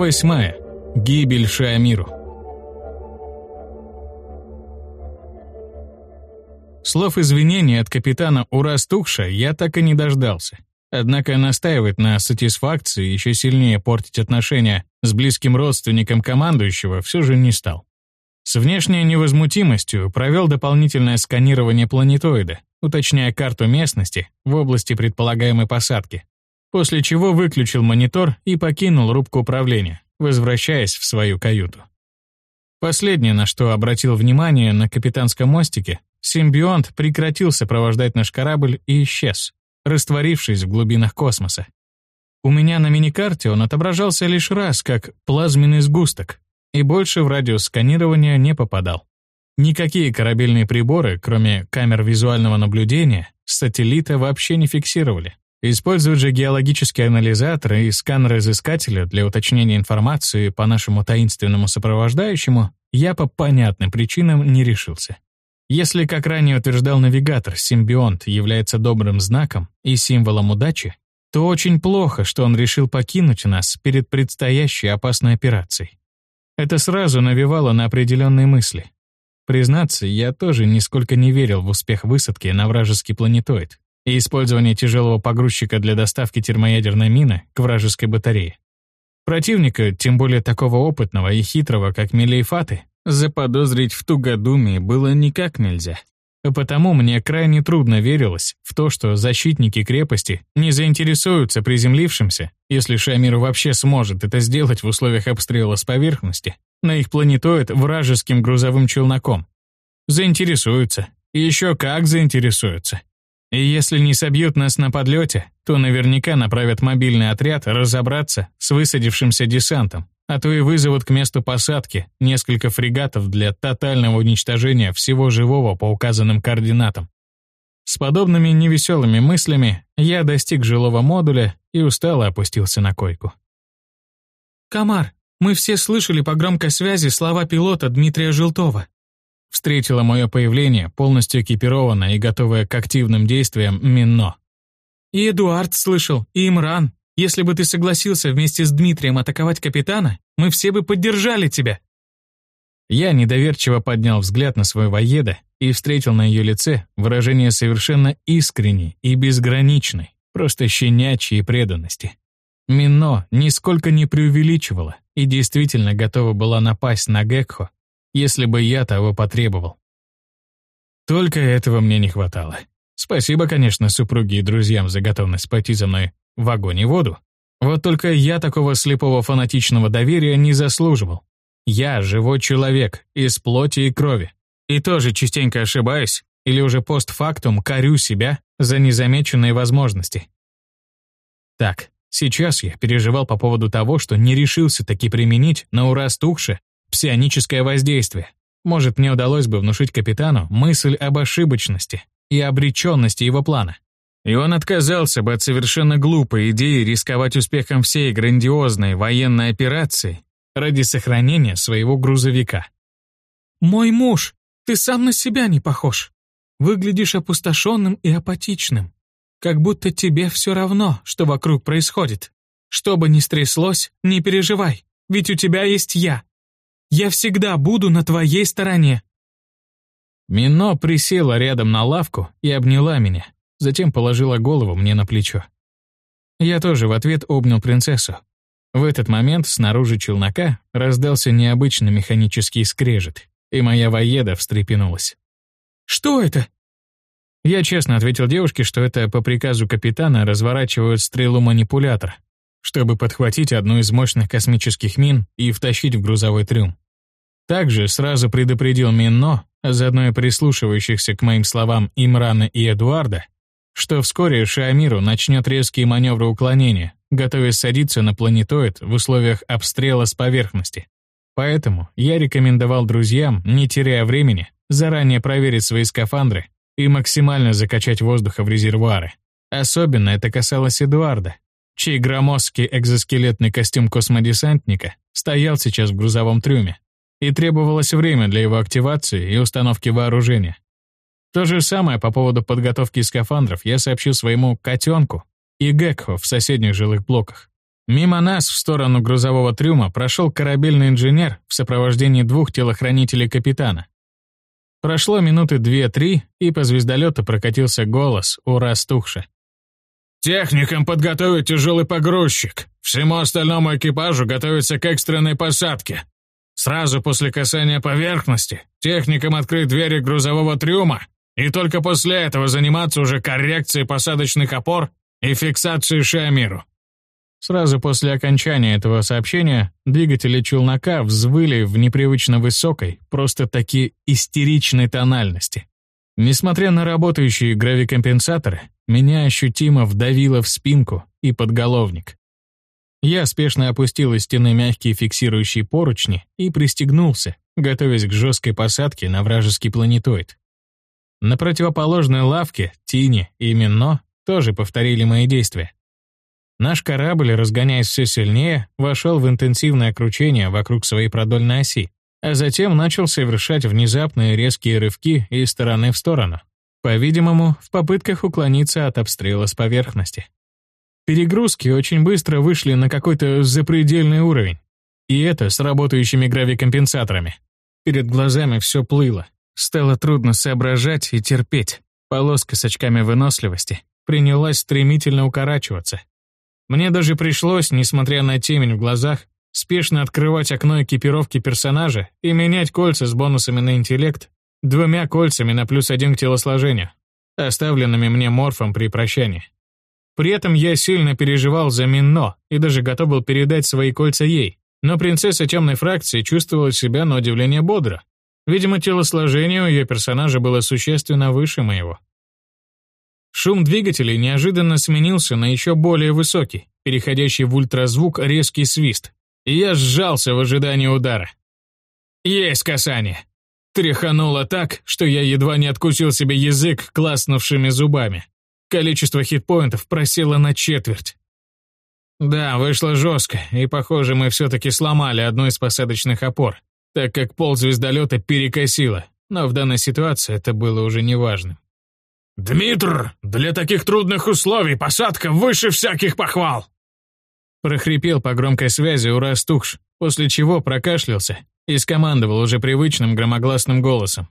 Восьмая. Гибель Шиамиру. Слов извинений от капитана Урастухша я так и не дождался. Однако настаивать на сатисфакции еще сильнее портить отношения с близким родственником командующего все же не стал. С внешней невозмутимостью провел дополнительное сканирование планетоида, уточняя карту местности в области предполагаемой посадки, после чего выключил монитор и покинул рубку управления, возвращаясь в свою каюту. Последнее, на что обратил внимание на капитанском мостике, симбионт прекратил сопровождать наш корабль и исчез, растворившись в глубинах космоса. У меня на миникарте он отображался лишь раз, как плазменный сгусток, и больше в радиус сканирования не попадал. Никакие корабельные приборы, кроме камер визуального наблюдения, сателлита вообще не фиксировали. Использовать же геологические анализаторы и сканеры-изыскателя для уточнения информации по нашему таинственному сопровождающему я по понятным причинам не решился. Если, как ранее утверждал навигатор, симбионт является добрым знаком и символом удачи, то очень плохо, что он решил покинуть нас перед предстоящей опасной операцией. Это сразу навевало на определенные мысли. Признаться, я тоже нисколько не верил в успех высадки на вражеский планетоид и использование тяжелого погрузчика для доставки термоядерной мины к вражеской батарее. Противника, тем более такого опытного и хитрого, как Мелейфаты, заподозрить в тугодумии было никак нельзя. А потому мне крайне трудно верилось в то, что защитники крепости не заинтересуются приземлившимся, если Шамир вообще сможет это сделать в условиях обстрела с поверхности, на их планетоид вражеским грузовым челноком. Заинтересуются. И еще как заинтересуются. И если не собьют нас на подлете, то наверняка направят мобильный отряд разобраться с высадившимся десантом, а то и вызовут к месту посадки несколько фрегатов для тотального уничтожения всего живого по указанным координатам. С подобными невеселыми мыслями я достиг жилого модуля и устало опустился на койку. «Комар, мы все слышали по громкой связи слова пилота Дмитрия Желтова встретила мое появление, полностью экипированная и готовая к активным действиям Минно. «И Эдуард слышал, и Имран. Если бы ты согласился вместе с Дмитрием атаковать капитана, мы все бы поддержали тебя». Я недоверчиво поднял взгляд на свою воеда и встретил на ее лице выражение совершенно искренней и безграничной, просто щенячьей преданности. Мино нисколько не преувеличивала и действительно готова была напасть на Гекхо если бы я того потребовал. Только этого мне не хватало. Спасибо, конечно, супруге и друзьям за готовность пойти за мной в огонь и воду. Вот только я такого слепого фанатичного доверия не заслуживал. Я живой человек, из плоти и крови. И тоже частенько ошибаюсь, или уже постфактум корю себя за незамеченные возможности. Так, сейчас я переживал по поводу того, что не решился таки применить на ура стухше псионическое воздействие. Может, мне удалось бы внушить капитану мысль об ошибочности и обреченности его плана. И он отказался бы от совершенно глупой идеи рисковать успехом всей грандиозной военной операции ради сохранения своего грузовика. «Мой муж, ты сам на себя не похож. Выглядишь опустошенным и апатичным. Как будто тебе все равно, что вокруг происходит. Что бы ни стряслось, не переживай, ведь у тебя есть я. Я всегда буду на твоей стороне». Мино присела рядом на лавку и обняла меня, затем положила голову мне на плечо. Я тоже в ответ обнял принцессу. В этот момент снаружи челнока раздался необычный механический скрежет, и моя воеда встрепенулась. «Что это?» Я честно ответил девушке, что это по приказу капитана разворачивают стрелу манипулятора, чтобы подхватить одну из мощных космических мин и втащить в грузовой трюм. Также сразу предупредил Минно, а заодно и прислушивающихся к моим словам Имрана и Эдуарда, что вскоре Шиамиру начнет резкие маневры уклонения, готовясь садиться на планетоид в условиях обстрела с поверхности. Поэтому я рекомендовал друзьям, не теряя времени, заранее проверить свои скафандры и максимально закачать воздуха в резервуары. Особенно это касалось Эдуарда, чей громоздкий экзоскелетный костюм космодесантника стоял сейчас в грузовом трюме, и требовалось время для его активации и установки вооружения. То же самое по поводу подготовки скафандров я сообщил своему «котенку» и Гекхо в соседних жилых блоках. Мимо нас в сторону грузового трюма прошел корабельный инженер в сопровождении двух телохранителей капитана. Прошло минуты две-три, и по звездолету прокатился голос у Растухша. «Техникам подготовить тяжелый погрузчик. Всему остальному экипажу готовиться к экстренной посадке. Сразу после касания поверхности техникам открыть двери грузового трюма и только после этого заниматься уже коррекцией посадочных опор и фиксацией Шиамиру. Сразу после окончания этого сообщения двигатели челнока взвыли в непривычно высокой, просто-таки истеричной тональности. Несмотря на работающие гравикомпенсаторы, меня ощутимо вдавило в спинку и подголовник. Я спешно опустил из стены мягкие фиксирующие поручни и пристегнулся, готовясь к жесткой посадке на вражеский планетоид. На противоположной лавке Тини и Минно тоже повторили мои действия. Наш корабль, разгоняясь все сильнее, вошел в интенсивное кручение вокруг своей продольной оси, а затем начал совершать внезапные резкие рывки из стороны в сторону, по-видимому, в попытках уклониться от обстрела с поверхности. Перегрузки очень быстро вышли на какой-то запредельный уровень, и это с работающими гравикомпенсаторами. Перед глазами все плыло, стало трудно соображать и терпеть. Полоска с очками выносливости принялась стремительно укорачиваться, мне даже пришлось, несмотря на темень в глазах, спешно открывать окно экипировки персонажа и менять кольца с бонусами на интеллект двумя кольцами на плюс один к телосложению, оставленными мне морфом при прощании. При этом я сильно переживал за Минно и даже готов был передать свои кольца ей, но принцесса темной фракции чувствовала себя на удивление бодро. Видимо, телосложение у ее персонажа было существенно выше моего. Шум двигателей неожиданно сменился на еще более высокий, переходящий в ультразвук резкий свист, и я сжался в ожидании удара. Есть касание. Тряхануло так, что я едва не откусил себе язык класснувшими зубами. Количество хитпоинтов просело на четверть. Да, вышло жестко, и, похоже, мы все-таки сломали одну из посадочных опор, так как пол звездолета перекосило, но в данной ситуации это было уже неважным. «Дмитр, для таких трудных условий посадка выше всяких похвал!» Прохрипел по громкой связи Урас Тухш, после чего прокашлялся и скомандовал уже привычным громогласным голосом.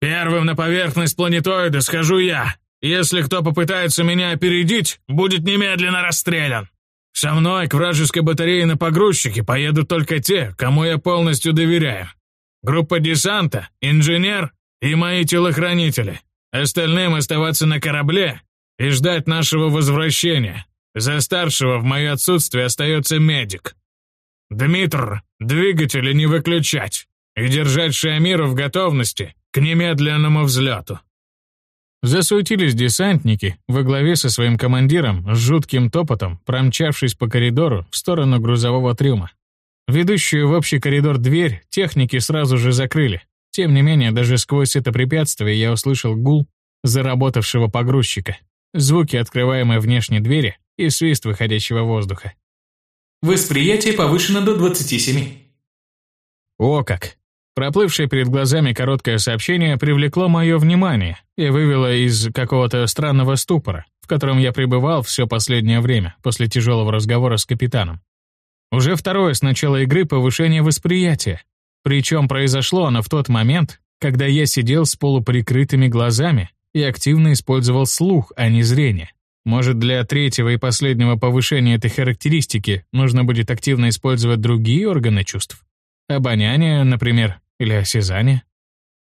«Первым на поверхность планетоида схожу я. Если кто попытается меня опередить, будет немедленно расстрелян. Со мной к вражеской батарее на погрузчике поедут только те, кому я полностью доверяю. Группа десанта, инженер и мои телохранители. Остальным оставаться на корабле и ждать нашего возвращения. За старшего в мое отсутствие остается медик. Дмитр, двигатели не выключать и держать Шиамиру в готовности к немедленному взлету. Засуетились десантники во главе со своим командиром с жутким топотом, промчавшись по коридору в сторону грузового трюма. Ведущую в общий коридор дверь техники сразу же закрыли, тем не менее, даже сквозь это препятствие я услышал гул заработавшего погрузчика, звуки открываемой внешней двери и свист выходящего воздуха. Восприятие повышено до 27. О как! Проплывшее перед глазами короткое сообщение привлекло мое внимание и вывело из какого-то странного ступора, в котором я пребывал все последнее время после тяжелого разговора с капитаном. Уже второе с начала игры повышение восприятия, причем произошло оно в тот момент, когда я сидел с полуприкрытыми глазами и активно использовал слух, а не зрение. Может, для третьего и последнего повышения этой характеристики нужно будет активно использовать другие органы чувств? Обоняние, например, или осязание?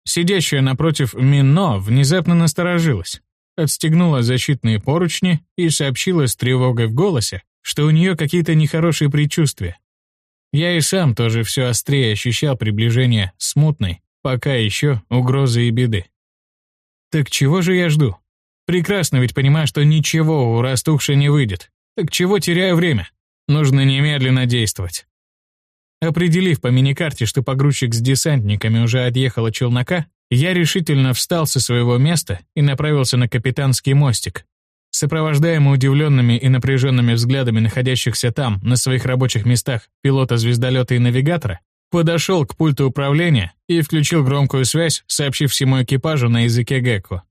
Сидящая напротив Мино внезапно насторожилась, отстегнула защитные поручни и сообщила с тревогой в голосе, что у нее какие-то нехорошие предчувствия. Я и сам тоже все острее ощущал приближение смутной, пока еще угрозы и беды. Так чего же я жду? Прекрасно ведь понимаю, что ничего у растухшей не выйдет. Так чего теряю время? Нужно немедленно действовать. Определив по миникарте, что погрузчик с десантниками уже отъехал от челнока, я решительно встал со своего места и направился на капитанский мостик, Сопровождаемый удивленными и напряженными взглядами находящихся там, на своих рабочих местах, пилота звездолета и навигатора, подошел к пульту управления и включил громкую связь, сообщив всему экипажу на языке Гекко.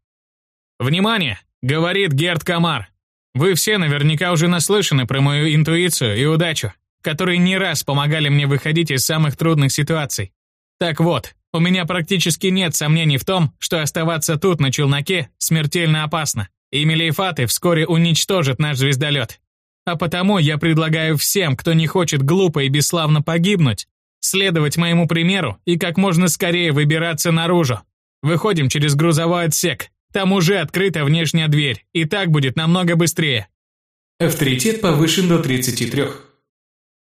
«Внимание!» — говорит Герд Камар. Вы все наверняка уже наслышаны про мою интуицию и удачу, которые не раз помогали мне выходить из самых трудных ситуаций. Так вот, у меня практически нет сомнений в том, что оставаться тут на челноке смертельно опасно, и Мелиефаты вскоре уничтожат наш звездолет. А потому я предлагаю всем, кто не хочет глупо и бесславно погибнуть, следовать моему примеру и как можно скорее выбираться наружу. Выходим через грузовой отсек. Там уже открыта внешняя дверь, и так будет намного быстрее. Авторитет повышен до 33.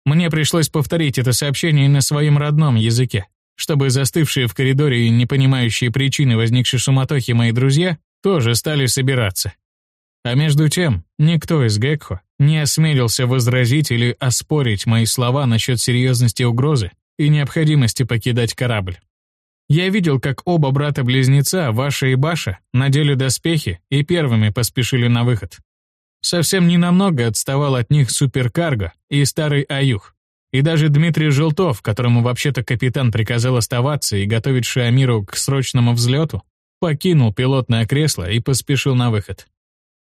Мне пришлось повторить это сообщение на своем родном языке, чтобы застывшие в коридоре и не понимающие причины возникшей суматохи мои друзья тоже стали собираться. А между тем, никто из Гекхо не осмелился возразить или оспорить мои слова насчет серьезности угрозы и необходимости покидать корабль. Я видел, как оба брата-близнеца, Ваша и Баша, надели доспехи и первыми поспешили на выход. Совсем ненамного отставал от них суперкарго и старый Аюх. И даже Дмитрий Желтов, которому вообще-то капитан приказал оставаться и готовить Шиамиру к срочному взлету, покинул пилотное кресло и поспешил на выход.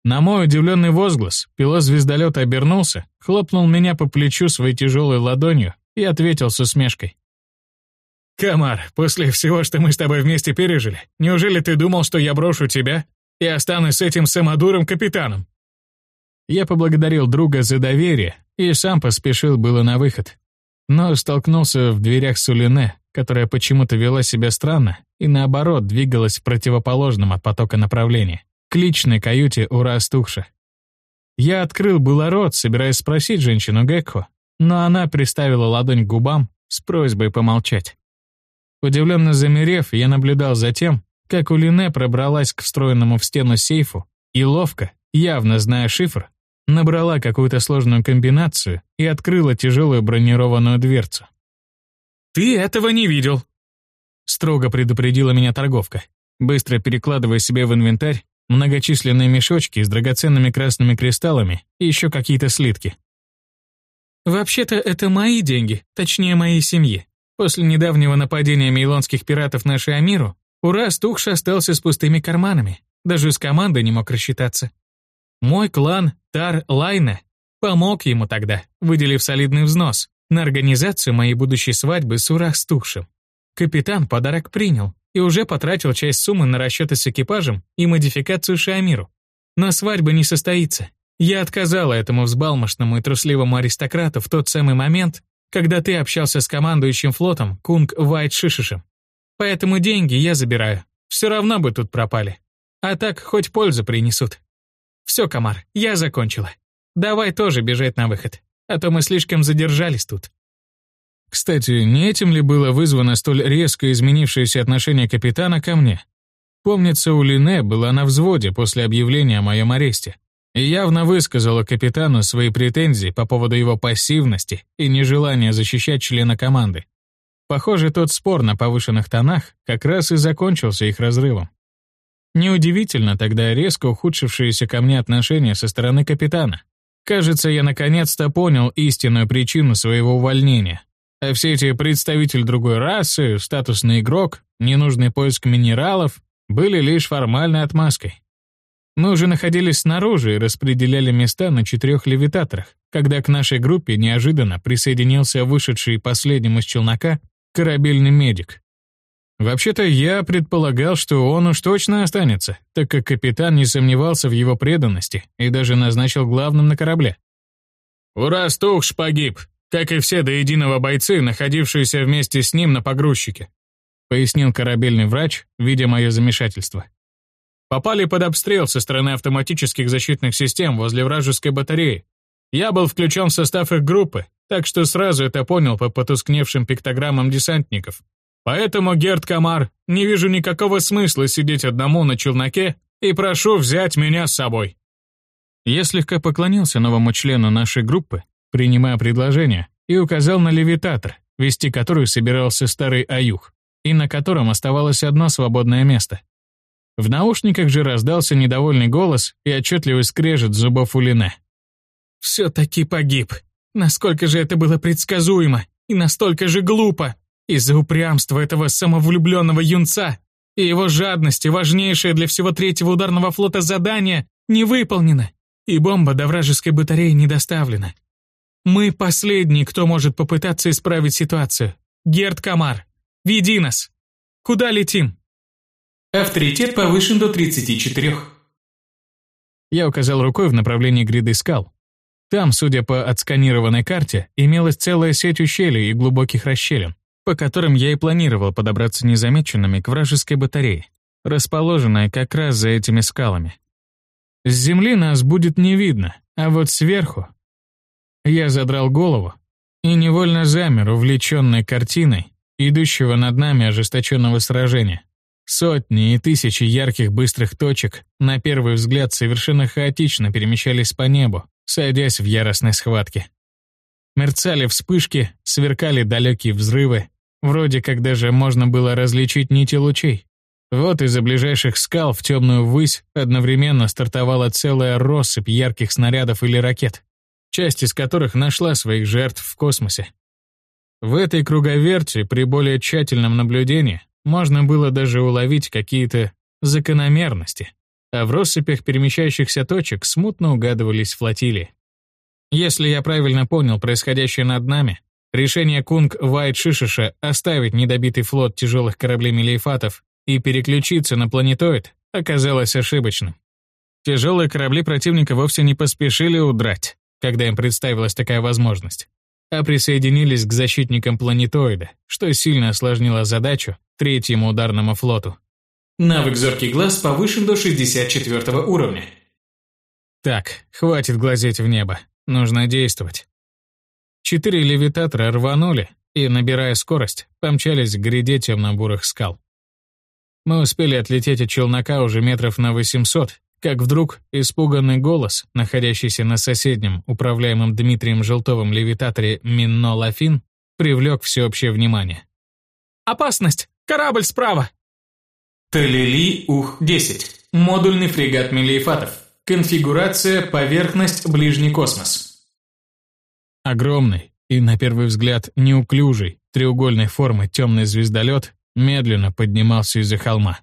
На мой удивленный возглас пилот звездолета обернулся, хлопнул меня по плечу своей тяжелой ладонью и ответил с усмешкой. «Камар, после всего, что мы с тобой вместе пережили, неужели ты думал, что я брошу тебя и останусь с этим самодуром капитаном?» Я поблагодарил друга за доверие и сам поспешил было на выход. Но столкнулся в дверях с Улине, которая почему-то вела себя странно и наоборот двигалась в противоположном от потока направлении, к личной каюте у Растухша. Я открыл было рот, собираясь спросить женщину Гекко, но она приставила ладонь к губам с просьбой помолчать. Удивленно замерев, я наблюдал за тем, как Улине пробралась к встроенному в стену сейфу и ловко, явно зная шифр, набрала какую-то сложную комбинацию и открыла тяжелую бронированную дверцу. «Ты этого не видел!» Строго предупредила меня торговка, быстро перекладывая себе в инвентарь многочисленные мешочки с драгоценными красными кристаллами и еще какие-то слитки. «Вообще-то это мои деньги, точнее моей семьи. После недавнего нападения мейлонских пиратов на Шиамиру, Ура Стухш остался с пустыми карманами, даже с командой не мог рассчитаться. Мой клан Тар Лайна помог ему тогда, выделив солидный взнос на организацию моей будущей свадьбы с Ура Стухшем. Капитан подарок принял и уже потратил часть суммы на расчеты с экипажем и модификацию Шиамиру. Но свадьба не состоится. Я отказала этому взбалмошному и трусливому аристократу в тот самый момент, когда ты общался с командующим флотом Кунг Вайт Шишишем. Поэтому деньги я забираю. Все равно бы тут пропали. А так хоть пользу принесут. Все, Комар, я закончила. Давай тоже бежать на выход, а то мы слишком задержались тут. Кстати, не этим ли было вызвано столь резко изменившееся отношение капитана ко мне? Помнится, у Лине была на взводе после объявления о моем аресте и явно высказала капитану свои претензии по поводу его пассивности и нежелания защищать члена команды. Похоже, тот спор на повышенных тонах как раз и закончился их разрывом. Неудивительно тогда резко ухудшившиеся ко мне отношения со стороны капитана. Кажется, я наконец-то понял истинную причину своего увольнения. А все эти представитель другой расы, статусный игрок, ненужный поиск минералов были лишь формальной отмазкой. Мы уже находились снаружи и распределяли места на четырех левитаторах, когда к нашей группе неожиданно присоединился вышедший последним из челнока корабельный медик. Вообще-то я предполагал, что он уж точно останется, так как капитан не сомневался в его преданности и даже назначил главным на корабле. «Ура, Стухш погиб, как и все до единого бойцы, находившиеся вместе с ним на погрузчике», пояснил корабельный врач, видя мое замешательство. Попали под обстрел со стороны автоматических защитных систем возле вражеской батареи. Я был включен в состав их группы, так что сразу это понял по потускневшим пиктограммам десантников. Поэтому, Герд Камар, не вижу никакого смысла сидеть одному на челноке и прошу взять меня с собой. Я слегка поклонился новому члену нашей группы, принимая предложение, и указал на левитатор, вести который собирался старый Аюх, и на котором оставалось одно свободное место. В наушниках же раздался недовольный голос и отчетливый скрежет зубов Улине. «Все-таки погиб. Насколько же это было предсказуемо и настолько же глупо. Из-за упрямства этого самовлюбленного юнца и его жадности важнейшее для всего третьего ударного флота задание не выполнено. и бомба до вражеской батареи не доставлена. Мы последний, кто может попытаться исправить ситуацию. Герд Камар, веди нас. Куда летим? Авторитет повышен до 34. Я указал рукой в направлении гряды скал. Там, судя по отсканированной карте, имелась целая сеть ущелий и глубоких расщелин, по которым я и планировал подобраться незамеченными к вражеской батарее, расположенной как раз за этими скалами. С земли нас будет не видно, а вот сверху... Я задрал голову и невольно замер, увлеченной картиной, идущего над нами ожесточенного сражения. Сотни и тысячи ярких быстрых точек, на первый взгляд совершенно хаотично перемещались по небу, сойдясь в яростной схватке. Мерцали вспышки, сверкали далекие взрывы, вроде как даже можно было различить нити лучей. Вот из-за ближайших скал в темную высь одновременно стартовала целая россыпь ярких снарядов или ракет, часть из которых нашла своих жертв в космосе. В этой круговерти при более тщательном наблюдении можно было даже уловить какие-то закономерности, а в россыпях перемещающихся точек смутно угадывались флотилии. Если я правильно понял происходящее над нами, решение Кунг Вайт Шишиша оставить недобитый флот тяжелых кораблей Мелиефатов и переключиться на планетоид оказалось ошибочным. Тяжелые корабли противника вовсе не поспешили удрать, когда им представилась такая возможность, а присоединились к защитникам планетоида, что сильно осложнило задачу третьему ударному флоту. Навык «Зоркий глаз» повышен до 64 уровня. Так, хватит глазеть в небо, нужно действовать. Четыре левитатора рванули и, набирая скорость, помчались к гряде темно-бурых скал. Мы успели отлететь от челнока уже метров на 800, как вдруг испуганный голос, находящийся на соседнем, управляемом Дмитрием Желтовым левитаторе Минно Лафин, привлек всеобщее внимание. «Опасность! Корабль справа!» Талили Ух-10. Модульный фрегат Мелиефатов. Конфигурация поверхность ближний космос. Огромный и, на первый взгляд, неуклюжий, треугольной формы темный звездолет медленно поднимался из-за холма.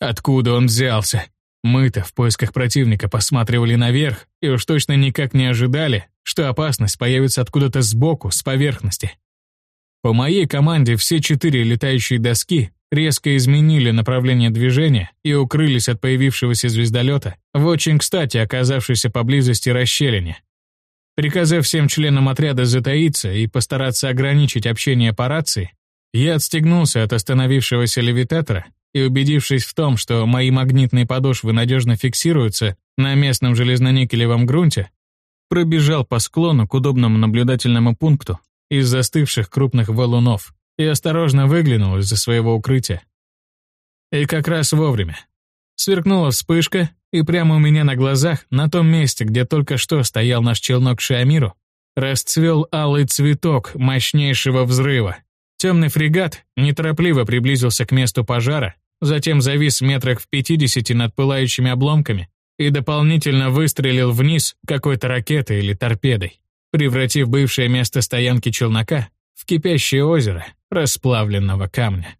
Откуда он взялся? Мы-то в поисках противника посматривали наверх и уж точно никак не ожидали, что опасность появится откуда-то сбоку, с поверхности. По моей команде все четыре летающие доски резко изменили направление движения и укрылись от появившегося звездолета в очень кстати оказавшейся поблизости расщелине. Приказав всем членам отряда затаиться и постараться ограничить общение по рации, я отстегнулся от остановившегося левитатора и, убедившись в том, что мои магнитные подошвы надежно фиксируются на местном железноникелевом грунте, пробежал по склону к удобному наблюдательному пункту из застывших крупных валунов и осторожно выглянул из-за своего укрытия. И как раз вовремя. Сверкнула вспышка, и прямо у меня на глазах, на том месте, где только что стоял наш челнок Шиамиру, расцвел алый цветок мощнейшего взрыва. Темный фрегат неторопливо приблизился к месту пожара, затем завис метрах в 50 над пылающими обломками и дополнительно выстрелил вниз какой-то ракетой или торпедой, превратив бывшее место стоянки челнока в кипящее озеро расплавленного камня.